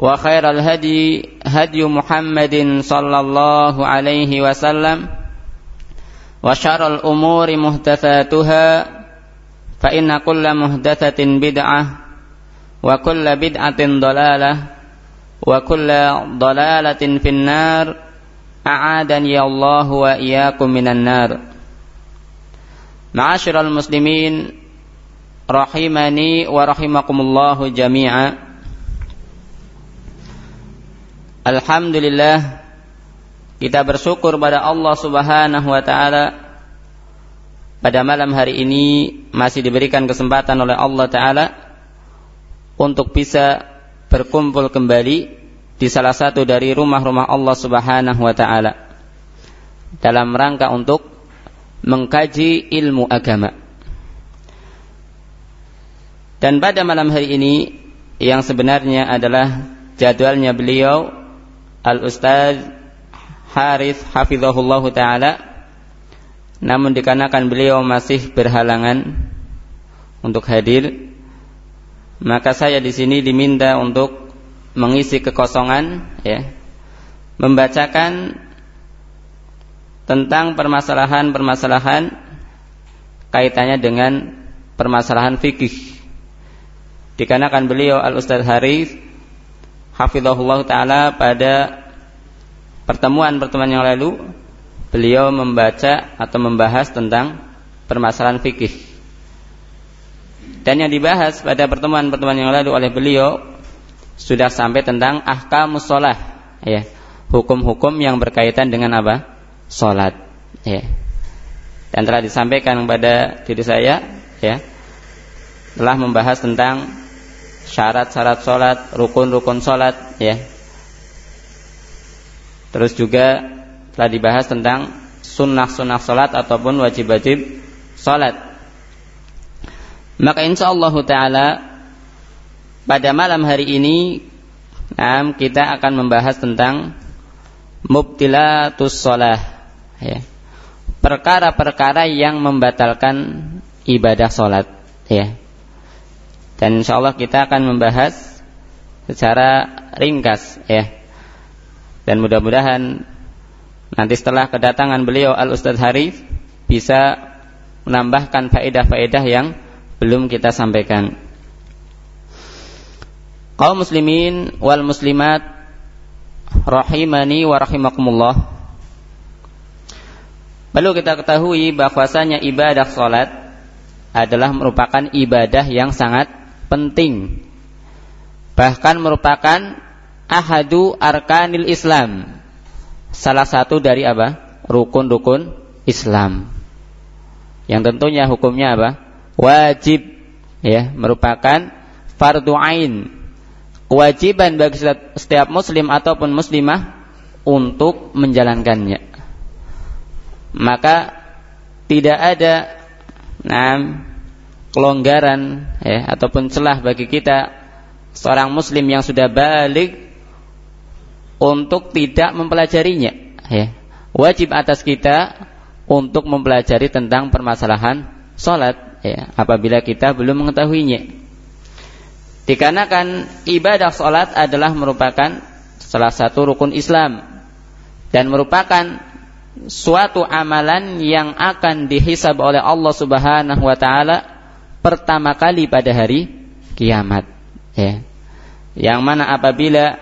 وخير الهدي هدي محمد صلى الله عليه وسلم وشر الأمور محدثاتها فإن كل محدثة بدعة وكل بدعة ضلالة وكل ضلالة في النار أعادني الله وإياكم من النار معاشر المسلمين rahimani wa rahimakumullahu jami'a. Alhamdulillah kita bersyukur pada Allah Subhanahu wa taala pada malam hari ini masih diberikan kesempatan oleh Allah taala untuk bisa berkumpul kembali di salah satu dari rumah-rumah Allah Subhanahu wa taala dalam rangka untuk mengkaji ilmu agama. Dan pada malam hari ini yang sebenarnya adalah jadwalnya beliau Al-Ustaz Harith Hafizahullah Ta'ala. Namun dikarenakan beliau masih berhalangan untuk hadir Maka saya di sini diminta untuk mengisi kekosongan ya, Membacakan tentang permasalahan-permasalahan kaitannya dengan permasalahan fikih. Dikarenakan beliau Al Ustaz Haris hafizahullah taala pada pertemuan-pertemuan yang lalu beliau membaca atau membahas tentang permasalahan fikih. Dan yang dibahas pada pertemuan-pertemuan yang lalu oleh beliau sudah sampai tentang ahkamus sholat, ya, hukum-hukum yang berkaitan dengan apa? Sholat, ya. Dan telah disampaikan kepada diri saya, ya, telah membahas tentang syarat-syarat sholat, rukun-rukun sholat, ya. Terus juga telah dibahas tentang sunnah-sunnah sholat ataupun wajib-wajib sholat. Maka insya Allah Taala pada malam hari ini kita akan membahas tentang mubtilatus sholat, ya. perkara-perkara yang membatalkan ibadah sholat, ya. Dan insya Allah kita akan membahas secara ringkas ya. Dan mudah-mudahan nanti setelah kedatangan beliau Al Ustadz Harif bisa menambahkan faedah-faedah yang belum kita sampaikan. Kaum muslimin wal muslimat rahimani wa rahimakumullah. Perlu kita ketahui bahwasanya ibadah salat adalah merupakan ibadah yang sangat penting. Bahkan merupakan ahadu arkanil Islam. Salah satu dari apa? Rukun-rukun Islam. Yang tentunya hukumnya apa? Wajib. Ya merupakan fardu ain. Kewajiban bagi setiap muslim ataupun muslimah untuk menjalankannya. Maka tidak ada nah, kelonggaran ya ataupun celah bagi kita seorang muslim yang sudah balik untuk tidak mempelajarinya ya. Wajib atas kita untuk mempelajari tentang permasalahan salat ya apabila kita belum mengetahuinya. Dikarenakan ibadah salat adalah merupakan salah satu rukun Islam dan merupakan suatu amalan yang akan dihisab oleh Allah Subhanahu wa taala pertama kali pada hari kiamat ya. Yang mana apabila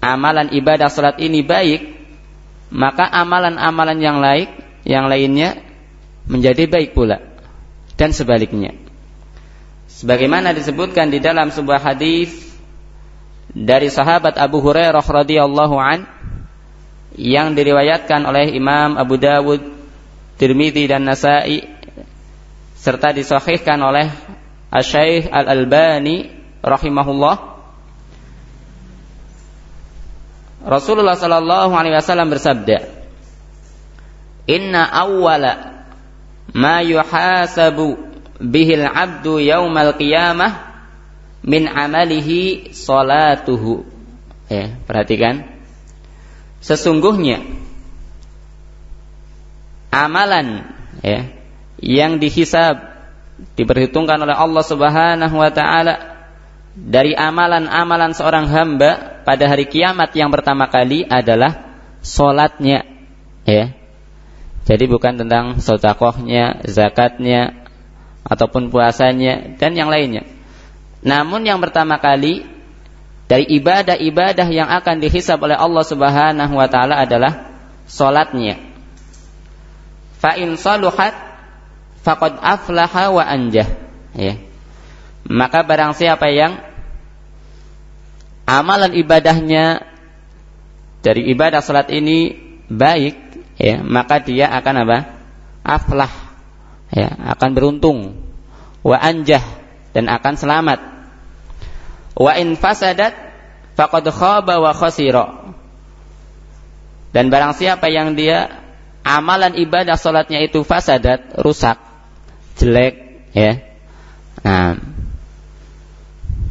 amalan ibadah salat ini baik maka amalan-amalan yang lain yang lainnya menjadi baik pula dan sebaliknya. Sebagaimana disebutkan di dalam sebuah hadis dari sahabat Abu Hurairah radhiyallahu an yang diriwayatkan oleh Imam Abu Dawud, Tirmidzi dan Nasai serta disahihkan oleh Asy-Syaikh Al-Albani rahimahullah Rasulullah sallallahu alaihi wasallam bersabda, "Inna awwala ma yuhasabu bihil abdu yaumal qiyamah min amalihi salatuhu." Ya, perhatikan. Sesungguhnya amalan ya yang dihisab diperhitungkan oleh Allah Subhanahu wa taala dari amalan-amalan seorang hamba pada hari kiamat yang pertama kali adalah solatnya ya. Jadi bukan tentang sodakohnya zakatnya ataupun puasanya dan yang lainnya. Namun yang pertama kali dari ibadah-ibadah yang akan dihisab oleh Allah Subhanahu wa taala adalah solatnya fa in saluhat faqad aflaha wa anjah ya maka barang siapa yang amalan ibadahnya dari ibadah salat ini baik, ya, maka dia akan apa? Aflah, ya, akan beruntung, wa anjah dan akan selamat. Wa in fasadat faqad khaba wa khasira. Dan barang siapa yang dia amalan ibadah salatnya itu fasadat, rusak, jelek, ya. Nah,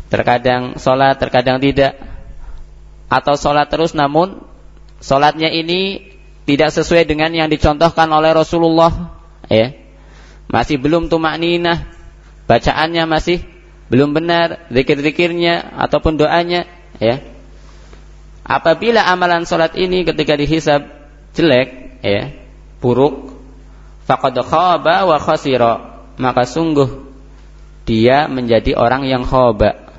terkadang sholat, terkadang tidak, atau sholat terus namun sholatnya ini tidak sesuai dengan yang dicontohkan oleh Rasulullah, ya, masih belum tumak ninah, bacaannya masih belum benar, zikir-zikirnya ataupun doanya, ya. Apabila amalan sholat ini ketika dihisab jelek, ya, buruk, faqad khaba wa khasira, maka sungguh dia menjadi orang yang khaba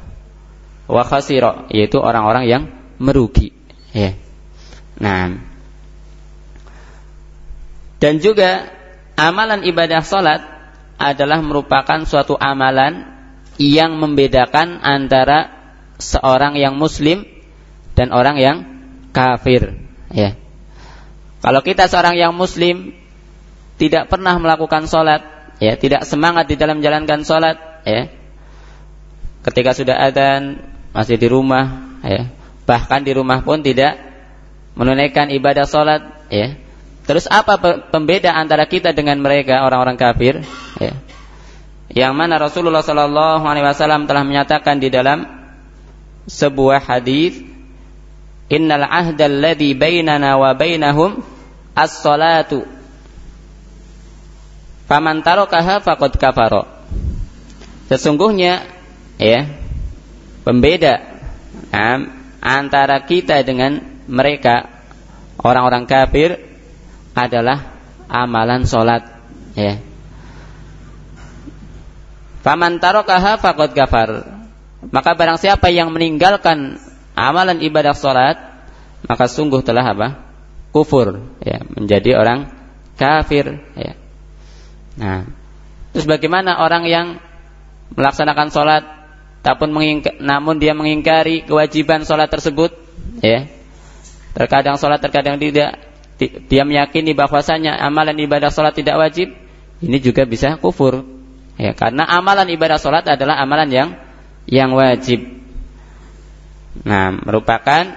wa khasira yaitu orang-orang yang merugi ya. Nah. Dan juga amalan ibadah salat adalah merupakan suatu amalan yang membedakan antara seorang yang muslim dan orang yang kafir ya. Kalau kita seorang yang muslim tidak pernah melakukan salat ya, tidak semangat di dalam menjalankan salat ya. Ketika sudah adzan masih di rumah ya. Bahkan di rumah pun tidak menunaikan ibadah sholat ya. Terus apa pembeda antara kita dengan mereka orang-orang kafir ya? Yang mana Rasulullah Shallallahu Alaihi Wasallam telah menyatakan di dalam sebuah hadis Innal ahda alladhi bainana wa bainahum as-salatu Faman tarakaha faqad kafara. Sesungguhnya ya pembeda antara kita dengan mereka orang-orang kafir adalah amalan solat ya. Faman tarakaha faqad kafar. Maka barang siapa yang meninggalkan amalan ibadah solat maka sungguh telah apa? Kufur ya menjadi orang kafir ya nah terus bagaimana orang yang melaksanakan solat Tapun namun dia mengingkari kewajiban sholat tersebut, ya. Terkadang sholat, terkadang tidak. Dia meyakini bahwasanya amalan ibadah sholat tidak wajib. Ini juga bisa kufur, ya. Karena amalan ibadah sholat adalah amalan yang yang wajib. Nah, merupakan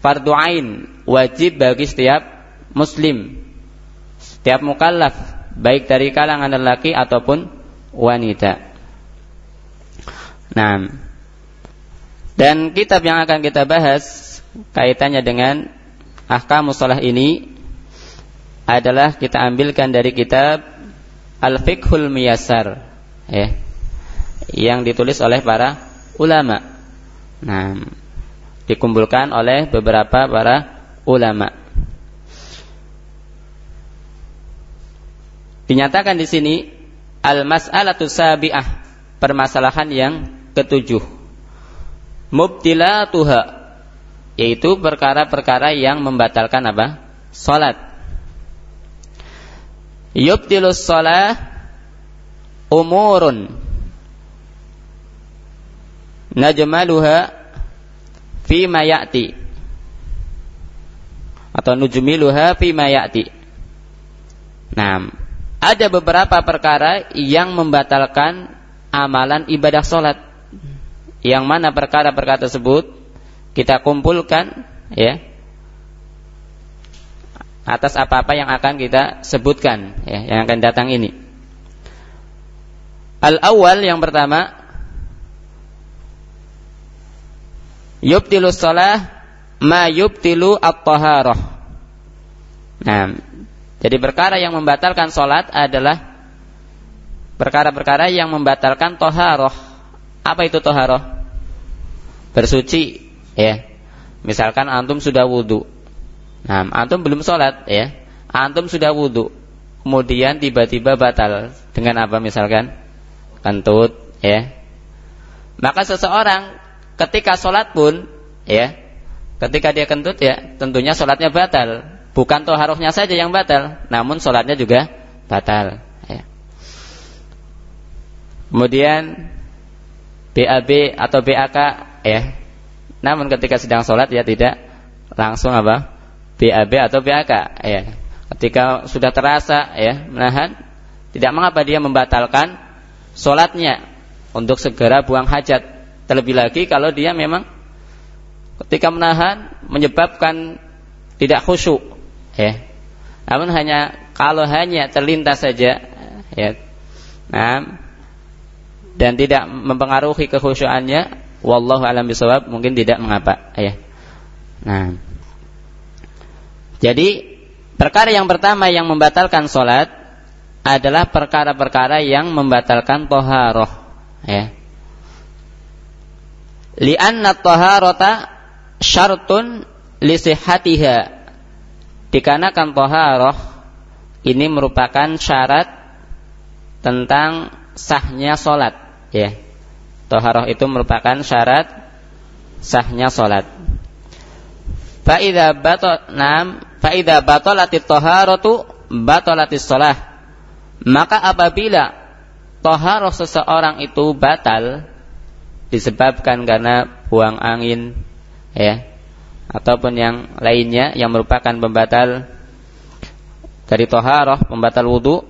fardu ain wajib bagi setiap muslim, setiap mukallaf, baik dari kalangan lelaki ataupun wanita. Nah, dan kitab yang akan kita bahas kaitannya dengan ahkam musalah ini adalah kita ambilkan dari kitab Al-Fiqhul Miyasar ya, yang ditulis oleh para ulama. Nah, dikumpulkan oleh beberapa para ulama. Dinyatakan di sini al-mas'alatu sabi'ah, permasalahan yang ketujuh. Mubtilatuha yaitu perkara-perkara yang membatalkan apa? salat. Yubtilus salah umurun. Najmaluha fi ma ya'ti. Atau nujmiluha fi ma ya'ti. Nah, ada beberapa perkara yang membatalkan amalan ibadah solat yang mana perkara-perkara tersebut kita kumpulkan ya atas apa-apa yang akan kita sebutkan ya, yang akan datang ini. Al-awwal yang pertama yubtilu shalah ma yubtilu at-taharah. Nah, jadi perkara yang membatalkan salat adalah perkara-perkara yang membatalkan toharoh. Apa itu toharoh? Bersuci, ya. Misalkan antum sudah wudhu, nah antum belum sholat, ya. Antum sudah wudhu, kemudian tiba-tiba batal dengan apa misalkan kentut, ya. Maka seseorang ketika sholat pun, ya, ketika dia kentut ya, tentunya sholatnya batal. Bukan toharohnya saja yang batal, namun sholatnya juga batal. Ya. Kemudian BAB atau BAK ya. Namun ketika sedang sholat ya tidak langsung apa BAB atau BAK ya. Ketika sudah terasa ya menahan, tidak mengapa dia membatalkan sholatnya untuk segera buang hajat. Terlebih lagi kalau dia memang ketika menahan menyebabkan tidak khusyuk ya. Namun hanya kalau hanya terlintas saja ya. Nah dan tidak mempengaruhi kekhusyuannya wallahu alam bisawab mungkin tidak mengapa ya. Nah jadi perkara yang pertama yang membatalkan sholat adalah perkara-perkara yang membatalkan toharoh ya. Li'anna toharota syartun lisihatiha dikarenakan toharoh ini merupakan syarat tentang sahnya solat ya. Toharoh itu merupakan syarat sahnya solat faida batal nam faida batolatit toharotu batolatis solah maka apabila toharoh seseorang itu batal disebabkan karena buang angin ya ataupun yang lainnya yang merupakan pembatal dari toharoh pembatal wudhu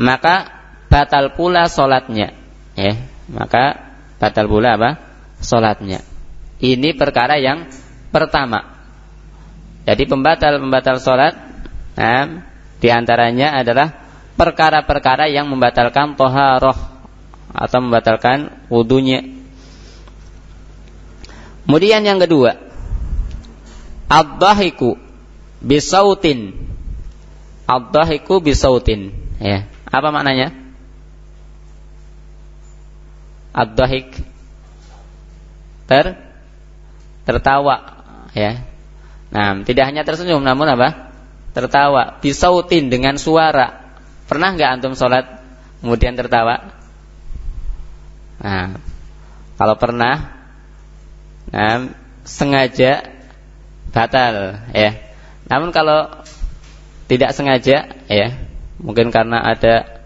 maka batal pula solatnya ya maka batal pula apa? Solatnya ini perkara yang pertama. Jadi pembatal pembatal solat nah, di antaranya adalah perkara-perkara yang membatalkan toharoh atau membatalkan wudhunya Kemudian yang kedua, ad-dahiku bisautin. Ad-dahiku bisautin. Ya. Apa maknanya? Ad-dahik ter tertawa, ya. Nah, tidak hanya tersenyum namun apa? Tertawa, bisautin dengan suara. Pernah nggak antum sholat kemudian tertawa? Nah, kalau pernah nah, sengaja batal ya. Namun kalau tidak sengaja ya, mungkin karena ada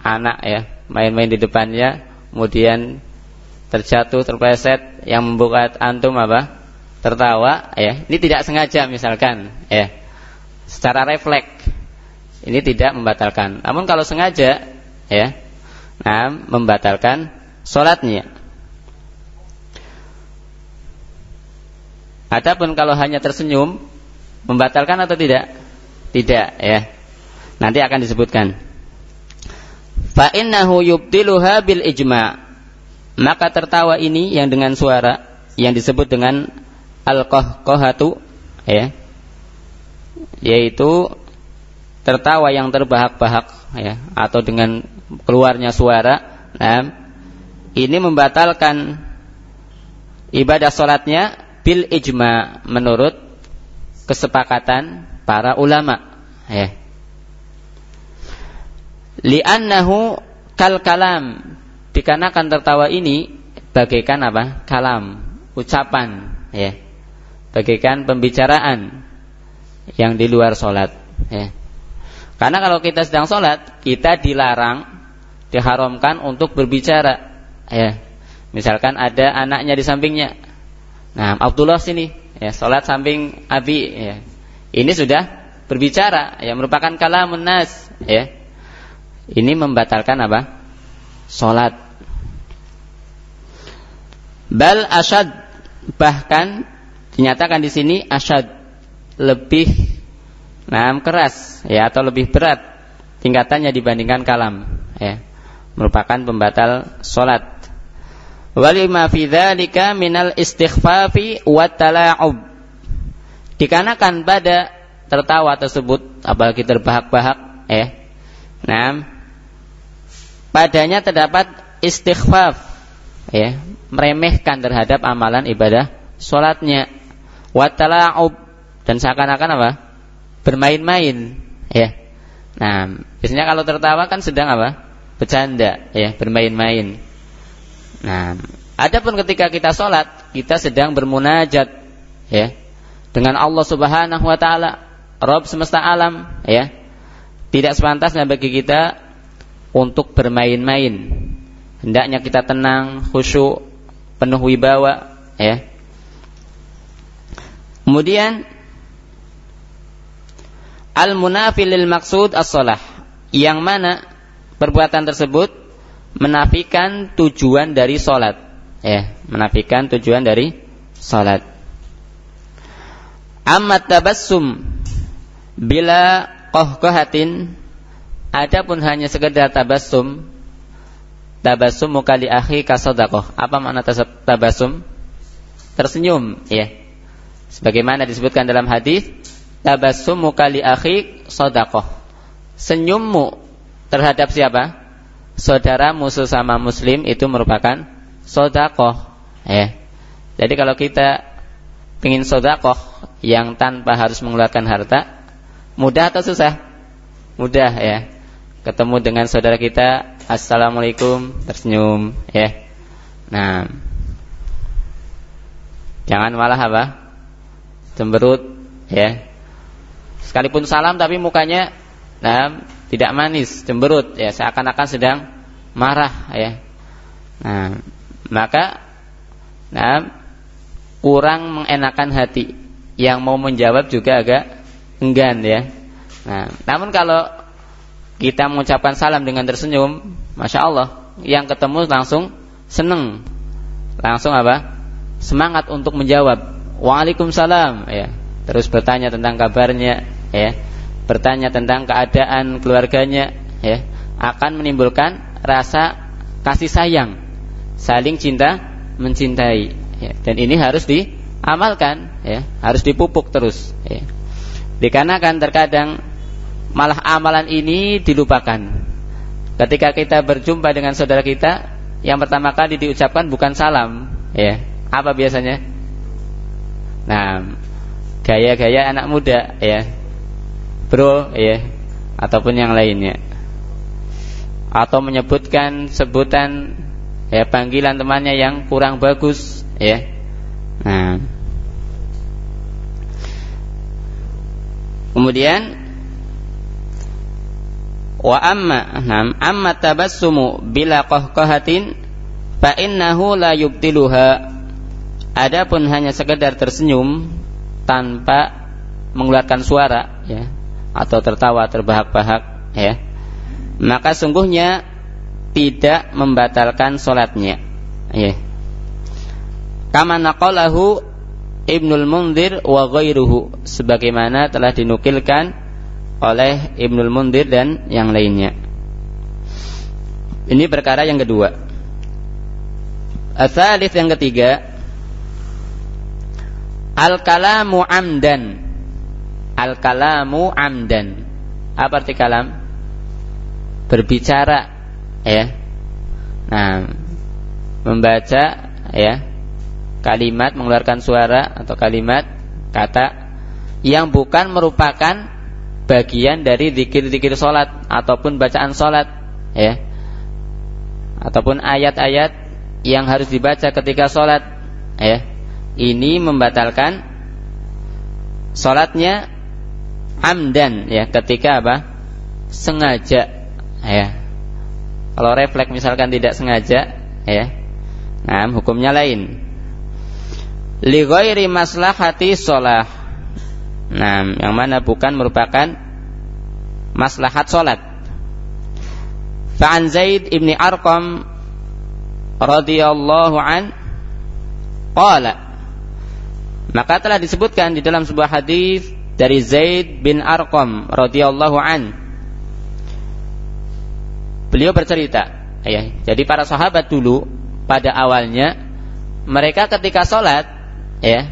anak ya main-main di depannya, kemudian terjatuh terpleset yang membuat antum apa? tertawa ya. Ini tidak sengaja misalkan ya. Secara refleks ini tidak membatalkan. Namun kalau sengaja ya, nah membatalkan sholatnya. Adapun kalau hanya tersenyum membatalkan atau tidak? Tidak ya. Nanti akan disebutkan. Fa innahu yubtiluha bil ijma. Maka tertawa ini yang dengan suara yang disebut dengan al-qahqahatu ya. Yaitu tertawa yang terbahak-bahak ya atau dengan keluarnya suara. Nah, ini membatalkan ibadah sholatnya bil ijma menurut kesepakatan para ulama. Ya. Li'annahu kal kalam dikarenakan tertawa ini bagaikan apa? Kalam ucapan ya. Bagaikan pembicaraan yang di luar solat ya. Karena kalau kita sedang solat kita dilarang diharamkan untuk berbicara ya. Misalkan ada anaknya di sampingnya Nah, Abdullah sini ya salat samping Abi ya. Ini sudah berbicara ya merupakan kalamun nas ya. Ini membatalkan apa? Salat. Bal asyad bahkan dinyatakan di sini asyad lebih nah keras ya atau lebih berat tingkatannya dibandingkan kalam ya merupakan pembatal salat walima fi dzalika minal istighfafi wa tala'ub. Dikarenakan pada tertawa tersebut apalagi terbahak-bahak ya nah padanya terdapat istighfaf ya meremehkan terhadap amalan ibadah salatnya wa tala'ub dan seakan-akan apa? Bermain-main ya nah biasanya kalau tertawa kan sedang apa? Bercanda ya bermain-main nah adapun ketika kita sholat kita sedang bermunajat ya dengan Allah Subhanahu wa taala Rob semesta alam ya. Tidak sepantasnya bagi kita untuk bermain-main. Hendaknya kita tenang khusyuk penuh wibawa ya. Kemudian al munafilil maksud as-salah yang mana perbuatan tersebut menafikan tujuan dari salat ya menafikan tujuan dari salat amma tabassum bila qahqahatin adapun hanya sekedar tabassum tabassum mukali akhi kasadaqah apa makna tabassum? Tersenyum ya sebagaimana disebutkan dalam hadis tabasumuka li akhi sodakoh. Senyummu terhadap siapa? Saudaramu sesama muslim itu merupakan sodakoh. Ya. Jadi kalau kita ingin sodakoh yang tanpa harus mengeluarkan harta, mudah atau susah? Mudah ya. Ketemu dengan saudara kita, assalamualaikum, tersenyum, ya. Nah, jangan malah apa? Cemberut, ya sekalipun salam tapi mukanya nah, tidak manis, cemberut ya seakan-akan sedang marah ya. Nah, maka nah kurang mengenakan hati. Yang mau menjawab juga agak enggan ya. Nah, namun kalau kita mengucapkan salam dengan tersenyum, masya Allah, yang ketemu langsung seneng, langsung apa? Semangat untuk menjawab. Waalaikumsalam, ya. Terus bertanya tentang kabarnya, ya bertanya tentang keadaan keluarganya ya akan menimbulkan rasa kasih sayang saling cinta mencintai ya. dan ini harus diamalkan ya. Harus dipupuk terus ya. dikarenakan terkadang malah amalan ini dilupakan. Ketika kita berjumpa dengan saudara kita yang pertama kali diucapkan bukan salam ya. Apa biasanya? Nah gaya-gaya anak muda ya. Bro ya. Ataupun yang lainnya atau menyebutkan sebutan ya panggilan temannya yang kurang bagus ya. Nah. Kemudian wa amma nam amma tabassumu bila qahqahatin fa innahu la yubtiluha adapun hanya sekedar tersenyum tanpa mengeluarkan suara ya atau tertawa terbahak-bahak ya maka sungguhnya tidak membatalkan solatnya ya kama naqalahu Ibnul Mundir wa ghairuhu sebagaimana telah dinukilkan oleh Ibnul Mundir dan yang lainnya. Ini perkara yang kedua. Asalif yang ketiga Al-kalamu amdan. Al-kalamu amdan. Apa arti kalam? Berbicara ya. Nah, membaca ya kalimat mengeluarkan suara atau kalimat kata yang bukan merupakan bagian dari zikir-zikir solat ataupun bacaan solat ya. Ataupun ayat-ayat yang harus dibaca ketika solat ya. Ini membatalkan solatnya amdan ya ketika apa? Sengaja ya. Kalau refleks misalkan tidak sengaja ya. Nah hukumnya lain. Li ghairi maslahati sholah. Nah yang mana bukan merupakan maslahat sholat. Fa'an Zaid ibni Arqam radhiyallahu an qala. Maka telah disebutkan di dalam sebuah hadis dari Zaid bin Arqam radhiyallahu an. Beliau bercerita, ya. Jadi para sahabat dulu pada awalnya mereka ketika sholat, ya,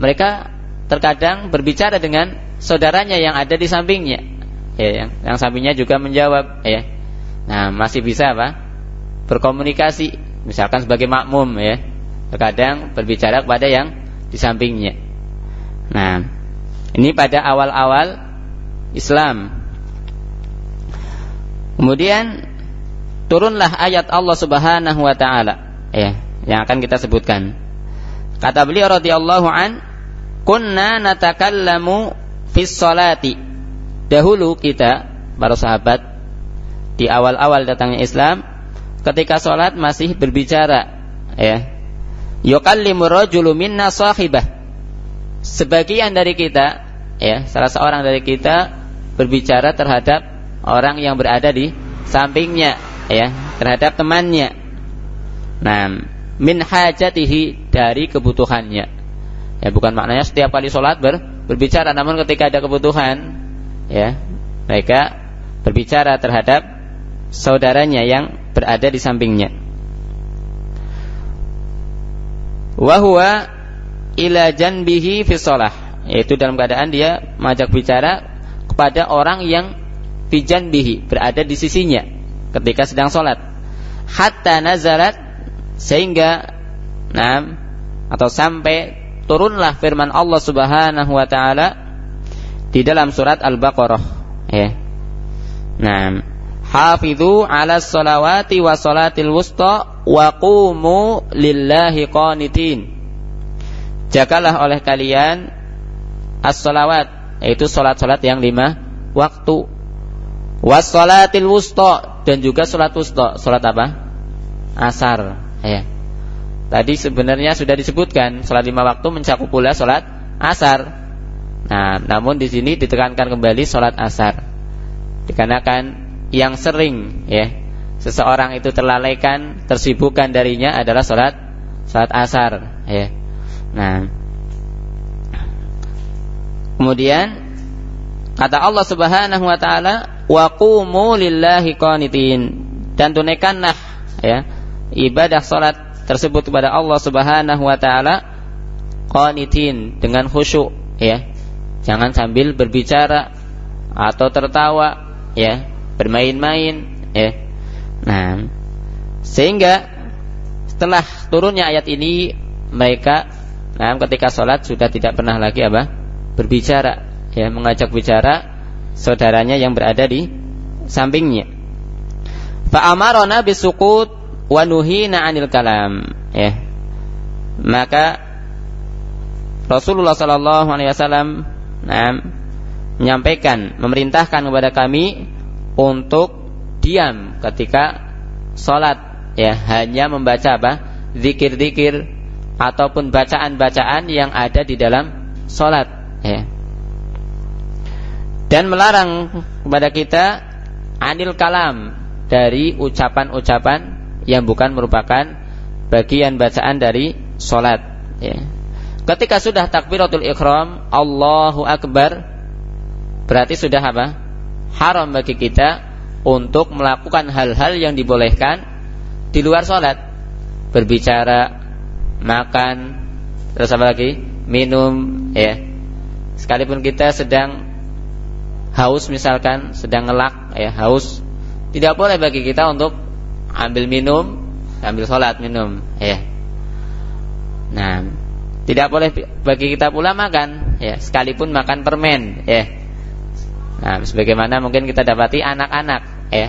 mereka terkadang berbicara dengan saudaranya yang ada di sampingnya, ya, yang, yang sampingnya juga menjawab, ya. Nah, masih bisa apa? Berkomunikasi, misalkan sebagai makmum, ya. Terkadang berbicara kepada yang di sampingnya. Nah, ini pada awal-awal Islam. Kemudian turunlah ayat Allah Subhanahu wa taala ya yang akan kita sebutkan. Kata beliau radhiyallahu an, "Kunna natakallamu fis salati." Dahulu kita para sahabat di awal-awal datangnya Islam ketika salat masih berbicara ya. Yukallimu rajulu minna sahibah. Sebagian dari kita ya, salah seorang dari kita berbicara terhadap orang yang berada di sampingnya ya terhadap temannya. Nah, min hajatihi dari kebutuhannya. Ya, bukan maknanya setiap kali sholat ber, berbicara, namun ketika ada kebutuhan, ya mereka berbicara terhadap saudaranya yang berada di sampingnya. Wahwa ila janbihi fi yaitu dalam keadaan dia mengajak bicara kepada orang yang fi janbihi berada di sisinya ketika sedang sholat hatta nazarat sehingga nah, atau sampai turunlah firman Allah Subhanahu wa taala di dalam surat Al-Baqarah ya. Nah, hafizu 'ala sholawati wa salatil wusta wa qumu lillahi qanitin. Jagalah oleh kalian as-sholawat yaitu salat-salat yang lima waktu Wassalatil wusta dan juga salat wusta. Salat apa? Asar. Ya. Tadi sebenarnya sudah disebutkan salat lima waktu mencakup pula salat asar. Nah, namun di sini ditekankan kembali salat asar. Dikarenakan yang sering ya seseorang itu terlalaikan, tersibukkan darinya adalah salat salat asar, ya. Nah, kemudian kata Allah Subhanahu wa taala wa qumu lillahi qanitin. Dan tunaikanlah ya ibadah salat tersebut kepada Allah Subhanahu wa taala qanitin dengan khusyuk ya. Jangan sambil berbicara atau tertawa ya bermain-main ya. Nah sehingga setelah turunnya ayat ini mereka nah ketika sholat sudah tidak pernah lagi apa berbicara ya mengajak bicara saudaranya yang berada di sampingnya. Fa'amarona bisukut wa nuhina 'anil kalam. Ya. Maka Rasulullah sallallahu alaihi wasallam menyampaikan, memerintahkan kepada kami untuk diam ketika salat ya, hanya membaca apa? zikir-zikir ataupun bacaan-bacaan yang ada di dalam salat ya dan melarang kepada kita anil kalam dari ucapan-ucapan yang bukan merupakan bagian bacaan dari solat. Ya. Ketika sudah takbiratul ikhram, Allahu Akbar, berarti sudah apa? Haram bagi kita untuk melakukan hal-hal yang dibolehkan di luar solat, berbicara, makan, terus apa lagi? Minum, ya. Sekalipun kita sedang haus misalkan sedang ngelak ya haus. Tidak boleh bagi kita untuk ambil minum ambil sholat minum ya. Nah tidak boleh bagi kita pula makan ya sekalipun makan permen ya. Nah sebagaimana mungkin kita dapati anak-anak ya.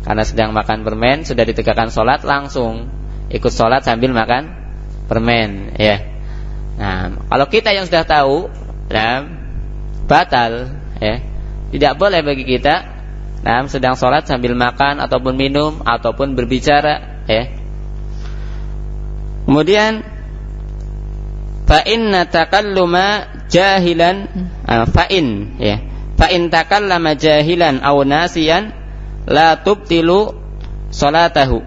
Karena sedang makan permen sudah ditegakkan sholat langsung ikut sholat sambil makan permen ya. Nah kalau kita yang sudah tahu nah batal ya tidak boleh bagi kita nah, sedang sholat sambil makan ataupun minum ataupun berbicara ya. Kemudian fa inna takalluma jahilan uh, ya. Fa in takallama jahilan aw nasiyan la tubtilu salatahu.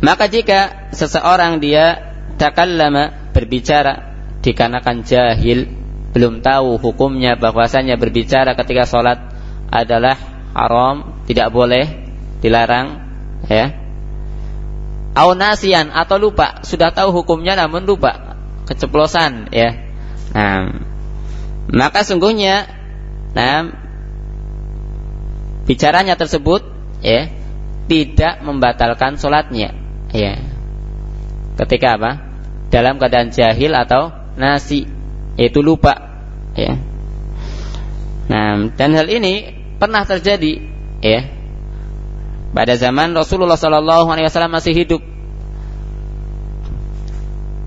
Maka jika seseorang dia takallama berbicara dikarenakan jahil belum tahu hukumnya bahwasanya berbicara ketika sholat adalah haram, tidak boleh, dilarang, ya. Aunasian atau lupa, sudah tahu hukumnya namun lupa, keceplosan, ya. Nah, maka sungguhnya, nah, bicaranya tersebut, ya, tidak membatalkan sholatnya, ya. Ketika apa? Dalam keadaan jahil atau nasi, yaitu lupa, ya. Nah, dan hal ini pernah terjadi, ya. Pada zaman Rasulullah Sallallahu Alaihi Wasallam masih hidup,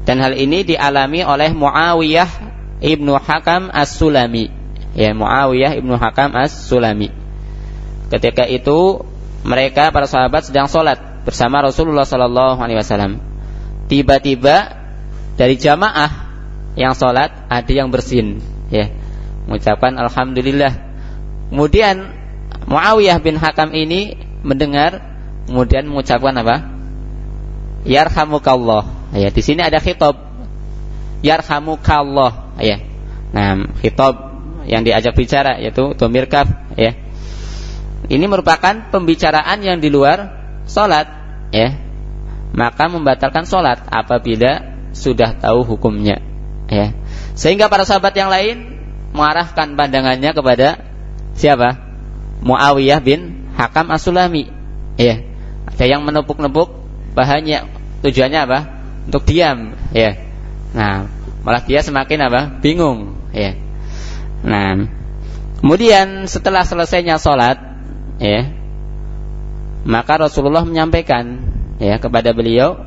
dan hal ini dialami oleh Muawiyah ibnu Hakam as-Sulami, ya Muawiyah ibnu Hakam as-Sulami. Ketika itu mereka para sahabat sedang sholat bersama Rasulullah Sallallahu Alaihi Wasallam. Tiba-tiba dari jamaah yang sholat ada yang bersin, ya, mengucapkan Alhamdulillah. Kemudian Muawiyah bin Hakam ini mendengar, kemudian mengucapkan apa? Yarhamukallah. Ya, di sini ada khitab. Yarhamukallah. Ya. Nah, khitab yang diajak bicara yaitu domir kaf, ya. Ini merupakan pembicaraan yang di luar sholat, ya maka membatalkan sholat apabila sudah tahu hukumnya ya sehingga para sahabat yang lain mengarahkan pandangannya kepada siapa? Muawiyah bin Hakam As-Sulami. Ya ada yang menepuk-nepuk bahannya. Tujuannya apa? Untuk diam. Ya nah malah dia semakin apa? Bingung. Ya nah kemudian setelah selesainya sholat ya maka Rasulullah menyampaikan ya kepada beliau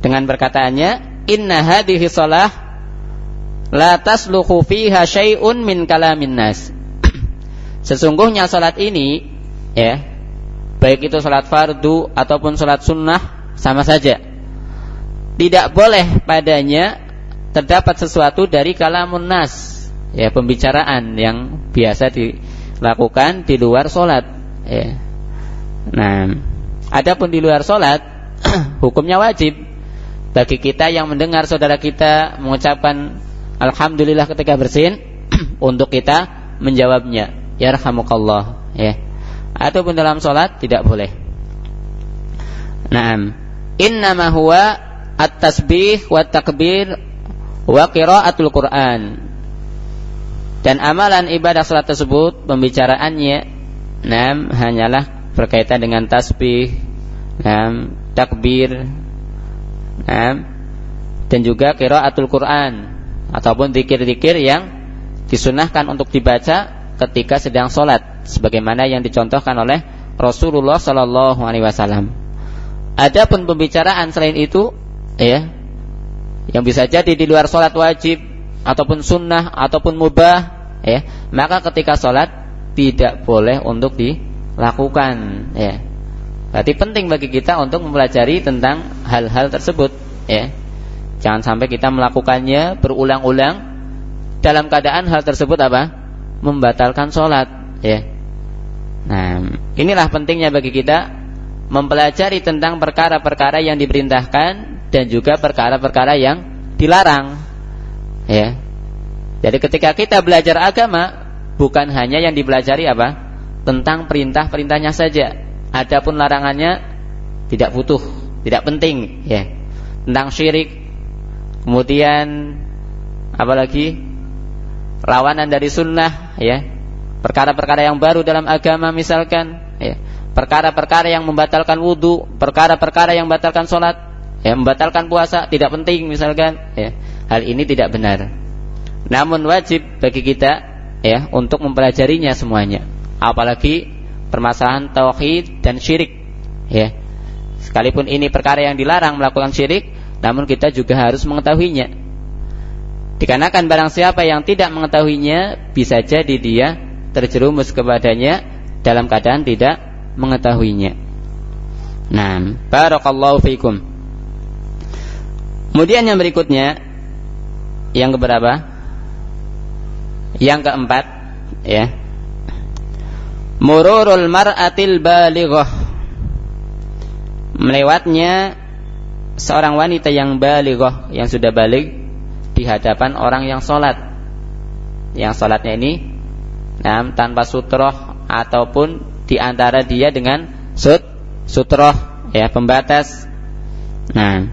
dengan perkataannya inna hadhihi shalah la tasluhu fiha syai'un min kalamin nas. Sesungguhnya salat ini ya baik itu salat fardu ataupun salat sunnah sama saja. Tidak boleh padanya terdapat sesuatu dari kalamun nas ya pembicaraan yang biasa dilakukan di luar salat ya. Nah, adapun di luar sholat, hukumnya wajib bagi kita yang mendengar saudara kita mengucapkan Alhamdulillah ketika bersin untuk kita menjawabnya. Ya rahmukallah ya. Ataupun dalam sholat tidak boleh. Naam. Innama huwa at-tasbih wa takbir wa qiraatul Quran. Dan amalan ibadah salat tersebut pembicaraannya nam hanyalah berkaitan dengan tasbih, nah, takbir, dan juga kiraatul Quran ataupun zikir-zikir yang disunahkan untuk dibaca ketika sedang sholat, sebagaimana yang dicontohkan oleh Rasulullah Sallallahu Alaihi Wasallam. Adapun pembicaraan selain itu, ya, yang bisa jadi di luar sholat wajib ataupun sunnah ataupun mubah, ya, maka ketika sholat tidak boleh untuk di lakukan ya berarti penting bagi kita untuk mempelajari tentang hal-hal tersebut ya. Jangan sampai kita melakukannya berulang-ulang dalam keadaan hal tersebut apa? Membatalkan sholat ya. Nah inilah pentingnya bagi kita mempelajari tentang perkara-perkara yang diperintahkan dan juga perkara-perkara yang dilarang ya. Jadi ketika kita belajar agama bukan hanya yang dipelajari apa? Tentang perintah-perintahnya saja. Adapun larangannya tidak butuh, tidak penting, ya. Tentang syirik, kemudian apalagi rawanan dari sunnah, ya. Perkara-perkara yang baru dalam agama misalkan, ya. Perkara-perkara yang membatalkan wudhu, perkara-perkara yang membatalkan sholat, ya, membatalkan puasa, tidak penting misalkan, ya. Hal ini tidak benar. Namun wajib bagi kita ya untuk mempelajarinya semuanya apalagi permasalahan tauhid dan syirik. Ya. Sekalipun ini perkara yang dilarang melakukan syirik namun kita juga harus mengetahuinya. Dikarenakan barang siapa yang tidak mengetahuinya bisa jadi dia terjerumus kepadanya dalam keadaan tidak mengetahuinya. Nah barakallahu fikum. Kemudian yang berikutnya yang keberapa? Yang keempat ya mururul mar'atil balighah melewatnya seorang wanita yang balighah yang sudah balik di hadapan orang yang sholat. Yang sholatnya ini nah, tanpa sutroh ataupun di antara dia dengan sut sutroh ya pembatas. Nah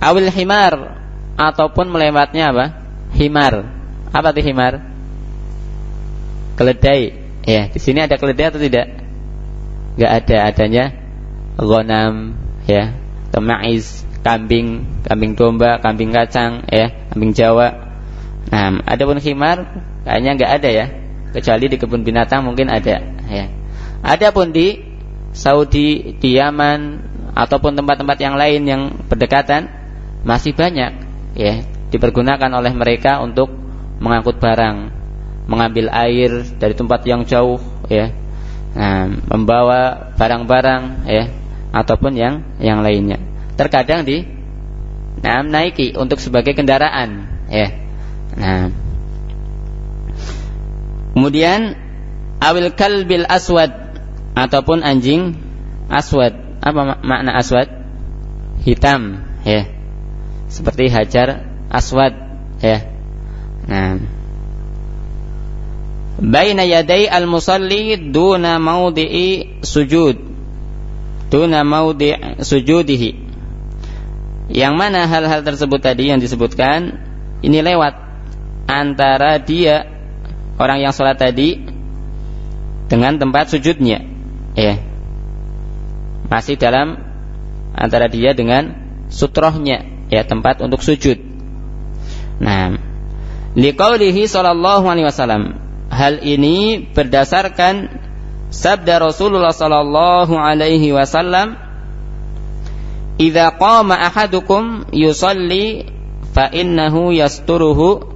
awil himar ataupun melewatnya apa? Himar. Apa itu himar? Keledai ya di sini ada keledai atau tidak nggak ada adanya gonam ya temaiz, kambing, kambing domba, kambing kacang, ya, kambing Jawa. Nah, ada pun khimar kayaknya nggak ada ya, kecuali di kebun binatang mungkin ada, ya. Ada pun di Saudi, di Yaman ataupun tempat-tempat yang lain yang berdekatan masih banyak, ya, dipergunakan oleh mereka untuk mengangkut barang, mengambil air dari tempat yang jauh, ya. Nah, membawa barang-barang, ya, ataupun yang yang lainnya. Terkadang di nah, naiki untuk sebagai kendaraan, ya. Nah. Kemudian awil kalbil aswad ataupun anjing aswad. Apa makna aswad? Hitam, ya. Seperti hajar aswad, ya. Nah. Baina yaday al-musalli duna maudi'i sujud. Duna maudi' sujudihi. Yang mana hal-hal tersebut tadi yang disebutkan ini lewat antara dia orang yang sholat tadi dengan tempat sujudnya. Ya. Masih dalam antara dia dengan sutrohnya. Ya tempat untuk sujud. Nah liqaulihi sallallahu alaihi wasallam hal ini berdasarkan sabda Rasulullah sallallahu alaihi wasallam "Idza qama ahadukum yusalli fa innahu yasturuhu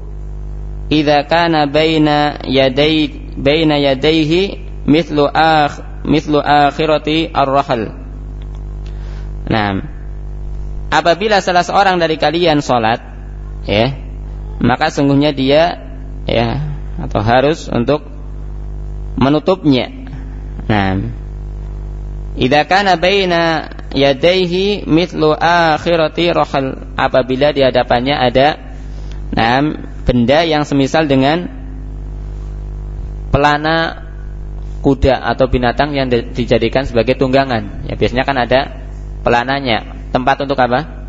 idza kana baina yaday baina yadayhi mithlu akh mithlu akhirati ar-rahl." Nah, apabila salah seorang dari kalian salat, ya, maka sungguhnya dia ya atau harus untuk menutupnya Nah, idza kana baina yadayhi mithlu akhirati rahal apabila di hadapannya ada nah benda yang semisal dengan pelana kuda atau binatang yang dijadikan sebagai tunggangan. Ya biasanya kan ada pelananya. Tempat untuk apa?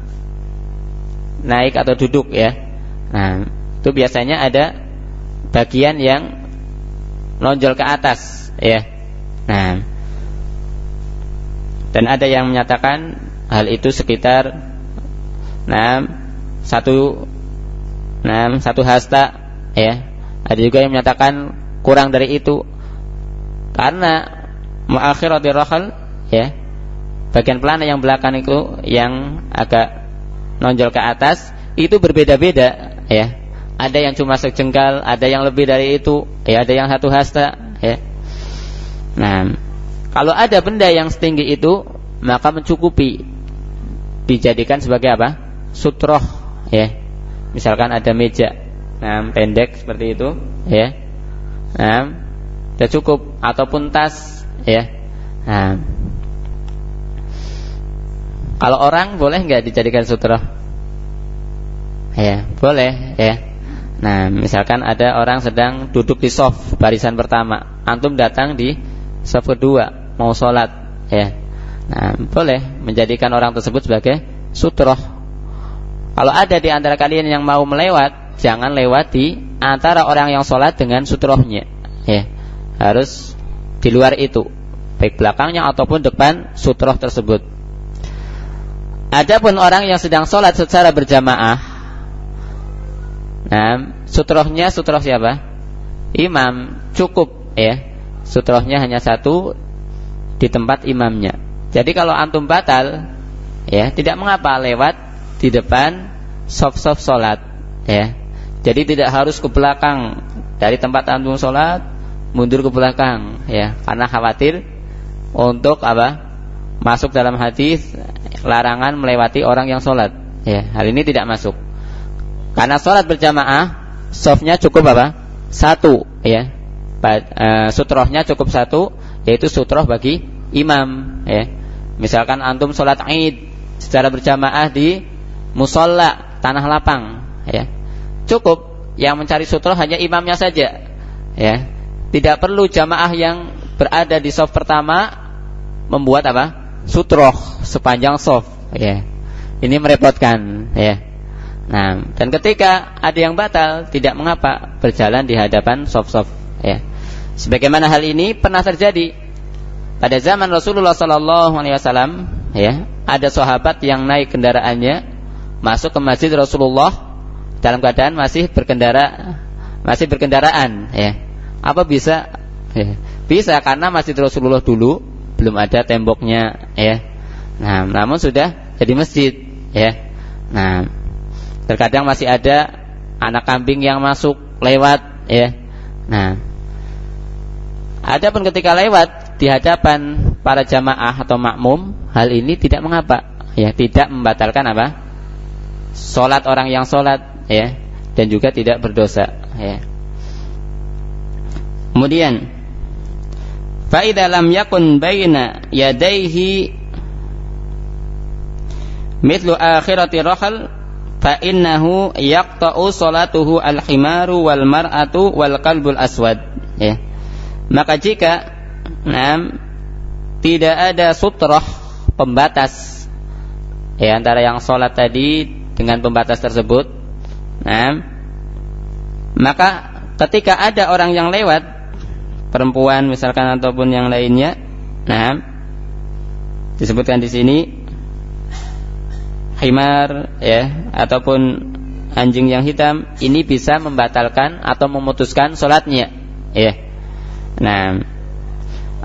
Naik atau duduk ya. Nah, itu biasanya ada bagian yang nonjol ke atas ya. Nah, dan ada yang menyatakan hal itu sekitar nah satu nah satu hasta ya. Ada juga yang menyatakan kurang dari itu. Karena muakhirati rahal ya bagian pelana yang belakang itu yang agak nonjol ke atas itu berbeda-beda ya ada yang cuma sejengkal ada yang lebih dari itu ya ada yang satu hasta ya Nah, kalau ada benda yang setinggi itu, maka mencukupi dijadikan sebagai apa? Sutroh, ya. Misalkan ada meja, nah pendek seperti itu, ya. Nah, sudah cukup ataupun tas, ya. Nah, kalau orang boleh nggak dijadikan sutroh? Ya, boleh, ya. Nah, misalkan ada orang sedang duduk di soft barisan pertama, antum datang di saf kedua mau sholat ya. Nah boleh menjadikan orang tersebut sebagai sutroh. Kalau ada di antara kalian yang mau melewat jangan lewati antara orang yang sholat dengan sutrohnya ya. Harus di luar itu baik belakangnya ataupun depan sutroh tersebut. Adapun orang yang sedang sholat secara berjamaah Nah, sutrohnya sutroh siapa? Imam cukup ya sutrohnya hanya satu di tempat imamnya. Jadi kalau antum batal, ya tidak mengapa lewat di depan soft-soft solat, ya. Jadi tidak harus ke belakang dari tempat antum solat mundur ke belakang, ya, karena khawatir untuk apa? Masuk dalam hadis larangan melewati orang yang solat, ya. Hal ini tidak masuk. Karena solat berjamaah, softnya cukup apa? Satu, ya. Uh, sutrohnya cukup satu yaitu sutroh bagi imam ya. Misalkan antum sholat id secara berjamaah di musola tanah lapang ya. Cukup yang mencari sutroh hanya imamnya saja ya. Tidak perlu jamaah yang berada di soft pertama membuat apa? Sutroh sepanjang soft ya. Ini merepotkan ya nah dan ketika ada yang batal tidak mengapa berjalan di hadapan soft ya. Sebagaimana hal ini pernah terjadi pada zaman Rasulullah Sallallahu Alaihi Wasallam ya. Ada sahabat yang naik kendaraannya masuk ke masjid Rasulullah dalam keadaan masih berkendara masih berkendaraan ya. Apa bisa? Ya, bisa karena masjid Rasulullah dulu belum ada temboknya ya. Nah namun sudah jadi masjid ya. Nah terkadang masih ada anak kambing yang masuk lewat ya. Nah adapun ketika lewat di hadapan para jamaah atau makmum hal ini tidak mengapa ya. Tidak membatalkan apa? Solat orang yang solat ya dan juga tidak berdosa ya. Kemudian faida lam yakun baina yadaihi mithlu akhirati rahal fa innahu yaqta'u salatuhu al-himaru wal mar'atu wal qalbul aswad. Ya. Maka jika nah, tidak ada sutroh pembatas ya antara yang sholat tadi dengan pembatas tersebut nah maka ketika ada orang yang lewat perempuan misalkan ataupun yang lainnya nah disebutkan di sini himar ya ataupun anjing yang hitam ini bisa membatalkan atau memutuskan sholatnya ya nah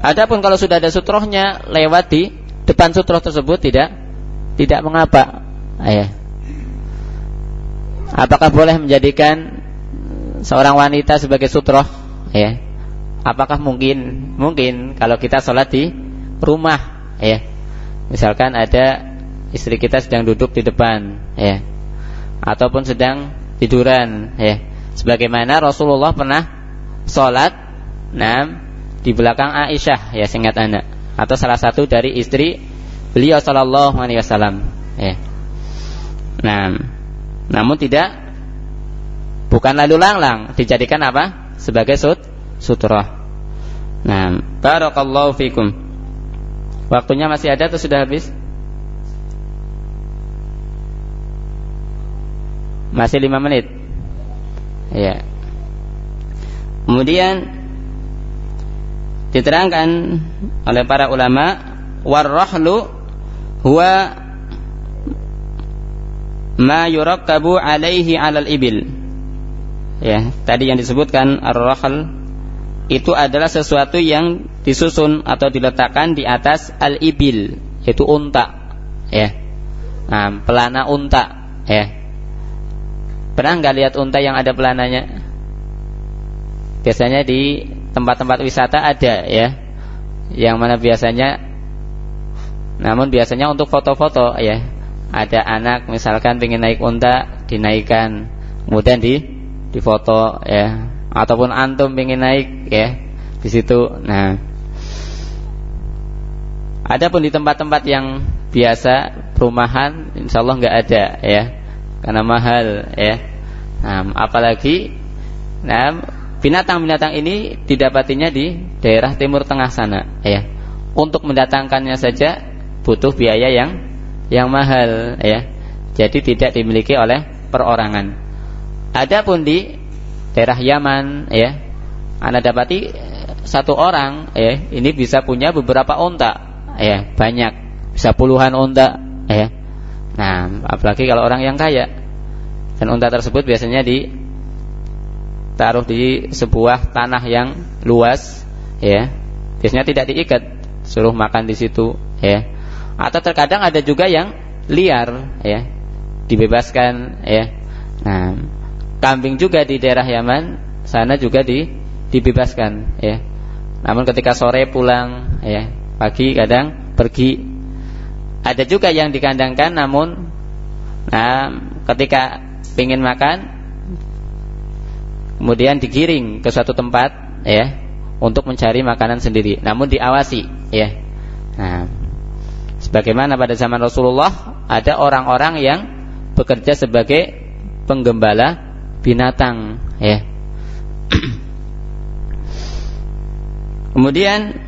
Adapun kalau sudah ada sutrohnya lewat di depan sutroh tersebut tidak tidak mengapa. Ayah. Apakah boleh menjadikan seorang wanita sebagai sutroh? Ya. Apakah mungkin? Mungkin kalau kita sholat di rumah, ya. Misalkan ada istri kita sedang duduk di depan, ya. Ataupun sedang tiduran, ya. Sebagaimana Rasulullah pernah sholat, nah di belakang Aisyah ya singkat anak atau salah satu dari istri beliau sallallahu alaihi wasallam ya. Nah, namun tidak bukan lalu langlang dijadikan apa? sebagai sut sutrah. Nah, barakallahu fikum. Waktunya masih ada atau sudah habis? Masih lima menit. Ya. Kemudian diterangkan oleh para ulama warrahlu huwa ma yurakkabu alaihi alal ibil ya tadi yang disebutkan ar-rahl itu adalah sesuatu yang disusun atau diletakkan di atas al-ibil yaitu unta ya nah, pelana unta ya pernah nggak lihat unta yang ada pelananya? Biasanya di tempat-tempat wisata ada ya. Yang mana biasanya namun biasanya untuk foto-foto ya. Ada anak misalkan ingin naik unta dinaikkan. Kemudian di difoto ya. Ataupun antum ingin naik ya di situ. Nah. Adapun di tempat-tempat yang biasa perumahan insya Allah nggak ada ya karena mahal ya. Nah, apalagi nah binatang-binatang ini didapatinya di daerah timur tengah sana ya. Untuk mendatangkannya saja butuh biaya yang yang mahal ya. Jadi tidak dimiliki oleh perorangan. Adapun di daerah Yaman ya anda dapati satu orang ya ini bisa punya beberapa onta ya banyak. Bisa puluhan onta ya nah apalagi kalau orang yang kaya. Dan onta tersebut biasanya di taruh di sebuah tanah yang luas ya. Biasanya tidak diikat suruh makan di situ ya. Atau terkadang ada juga yang liar ya. Dibebaskan ya. Nah kambing juga di daerah Yaman sana juga di dibebaskan ya. Namun ketika sore pulang ya pagi kadang pergi ada juga yang dikandangkan namun nah ketika ingin makan kemudian digiring ke suatu tempat ya untuk mencari makanan sendiri namun diawasi ya. Nah sebagaimana pada zaman Rasulullah ada orang-orang yang bekerja sebagai penggembala binatang ya. Kemudian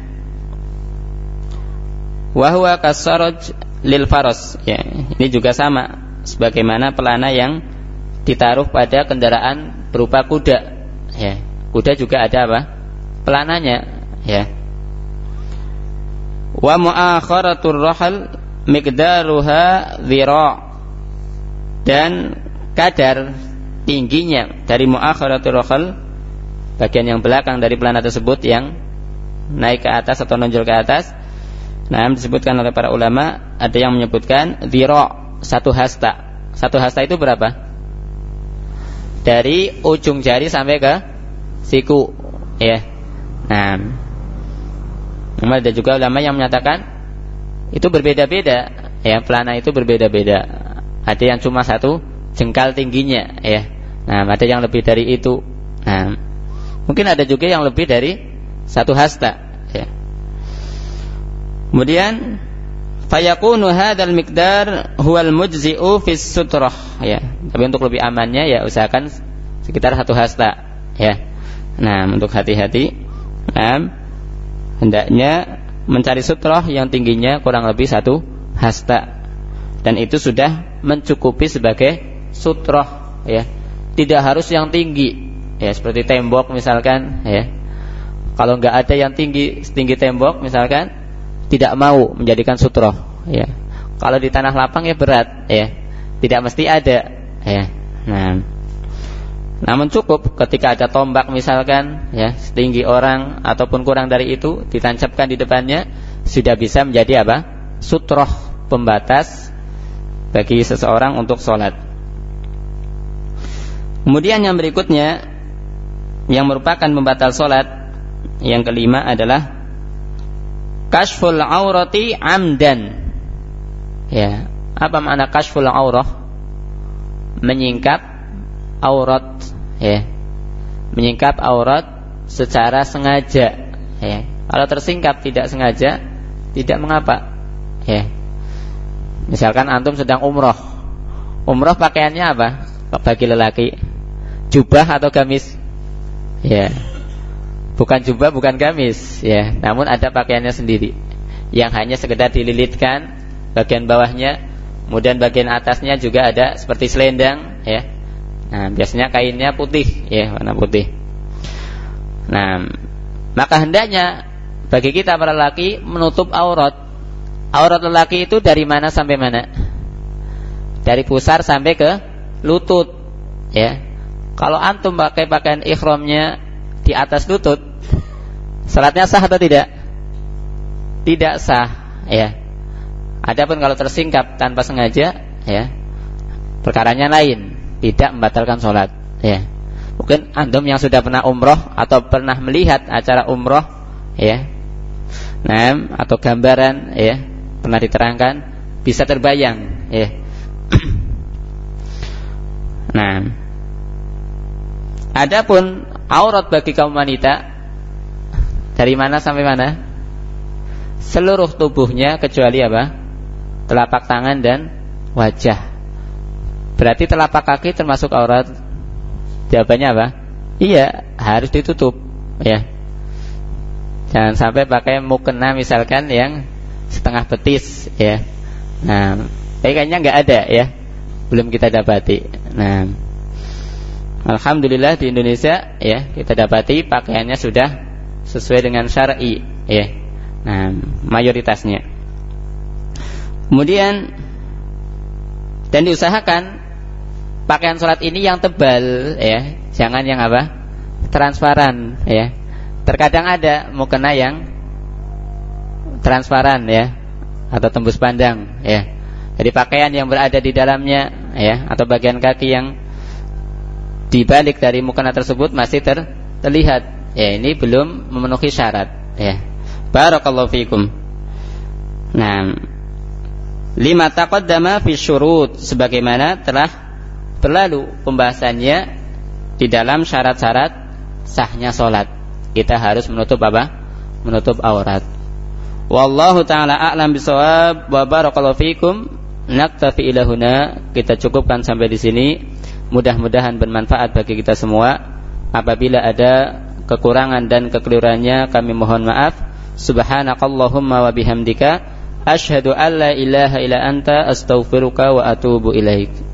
wahwa kasaraj lil faros. Ya ini juga sama sebagaimana pelana yang ditaruh pada kendaraan berupa kuda. Ya kuda juga ada apa? Pelananya. Ya. Wa muakharatur rahal miqdaruha dhira dan kadar tingginya dari muakharatur rahal bagian yang belakang dari pelana tersebut yang naik ke atas atau nonjol ke atas nah disebutkan oleh para ulama ada yang menyebutkan dhira satu hasta satu hasta itu berapa dari ujung jari sampai ke siku ya nah namun ada juga ulama yang menyatakan itu berbeda-beda, ya pelana itu berbeda-beda. Ada yang cuma satu jengkal tingginya, ya. Nah, ada yang lebih dari itu. Nah, mungkin ada juga yang lebih dari satu hasta. Kemudian fayakunu hadzal miqdar huwal mujzi'u fis sutrah ya. Tapi untuk lebih amannya ya usahakan sekitar satu hasta ya. Nah, untuk hati-hati. Nah, hendaknya mencari sutroh yang tingginya kurang lebih satu hasta dan itu sudah mencukupi sebagai sutroh ya tidak harus yang tinggi ya seperti tembok misalkan ya kalau nggak ada yang tinggi setinggi tembok misalkan tidak mau menjadikan sutroh ya kalau di tanah lapang ya berat ya tidak mesti ada ya nah namun cukup ketika ada tombak misalkan ya setinggi orang ataupun kurang dari itu ditancapkan di depannya sudah bisa menjadi apa? Sutroh pembatas bagi seseorang untuk sholat. Kemudian yang berikutnya yang merupakan pembatal sholat yang kelima adalah kashful aurati amdan. Ya, apa makna kashful aurah? Menyingkap aurat ya. Menyingkap aurat secara sengaja ya. Kalau tersingkap tidak sengaja tidak mengapa ya. Misalkan antum sedang umroh. Umroh pakaiannya apa? Bagi lelaki. Jubah atau gamis? Ya bukan jubah bukan gamis ya namun ada pakaiannya sendiri yang hanya sekedar dililitkan bagian bawahnya kemudian bagian atasnya juga ada seperti selendang ya Nah, biasanya kainnya putih, ya, warna putih. Nah, maka hendaknya bagi kita para laki menutup aurat. Aurat lelaki itu dari mana sampai mana? Dari pusar sampai ke lutut, ya. Kalau antum pakai pakaian ikhramnya di atas lutut, salatnya sah atau tidak? Tidak sah, ya. Adapun kalau tersingkap tanpa sengaja, ya, perkaranya lain tidak membatalkan sholat ya mungkin antum yang sudah pernah umroh atau pernah melihat acara umroh ya nah atau gambaran ya pernah diterangkan bisa terbayang ya nah adapun aurat bagi kaum wanita dari mana sampai mana seluruh tubuhnya kecuali apa telapak tangan dan wajah Berarti telapak kaki termasuk aurat? Jawabannya apa? Iya, harus ditutup, ya. Jangan sampai pakai mukena misalkan yang setengah betis, ya. Nah, kayaknya nggak ada, ya. Belum kita dapati. Nah, Alhamdulillah di Indonesia, ya, kita dapati pakaiannya sudah sesuai dengan syar'i, ya. Nah, mayoritasnya. Kemudian dan diusahakan pakaian sholat ini yang tebal ya jangan yang apa transparan ya terkadang ada mukena yang transparan ya atau tembus pandang ya jadi pakaian yang berada di dalamnya ya atau bagian kaki yang dibalik dari mukena tersebut masih ter, terlihat. Ya ini belum memenuhi syarat. Ya. Barakallahu fikum. Nah lima taqaddama fi syurut sebagaimana telah berlalu pembahasannya di dalam syarat-syarat sahnya solat. Kita harus menutup apa? Menutup aurat. Wallahu taala a'lam bisawab wa barakallahu fikum. Naktafi ilahuna. Kita cukupkan sampai di sini mudah-mudahan bermanfaat bagi kita semua. Apabila ada kekurangan dan kekeliruannya kami mohon maaf. Subhanakallahumma wa bihamdika. Asyhadu an la ilaha illa anta astaghfiruka wa atubu ilaik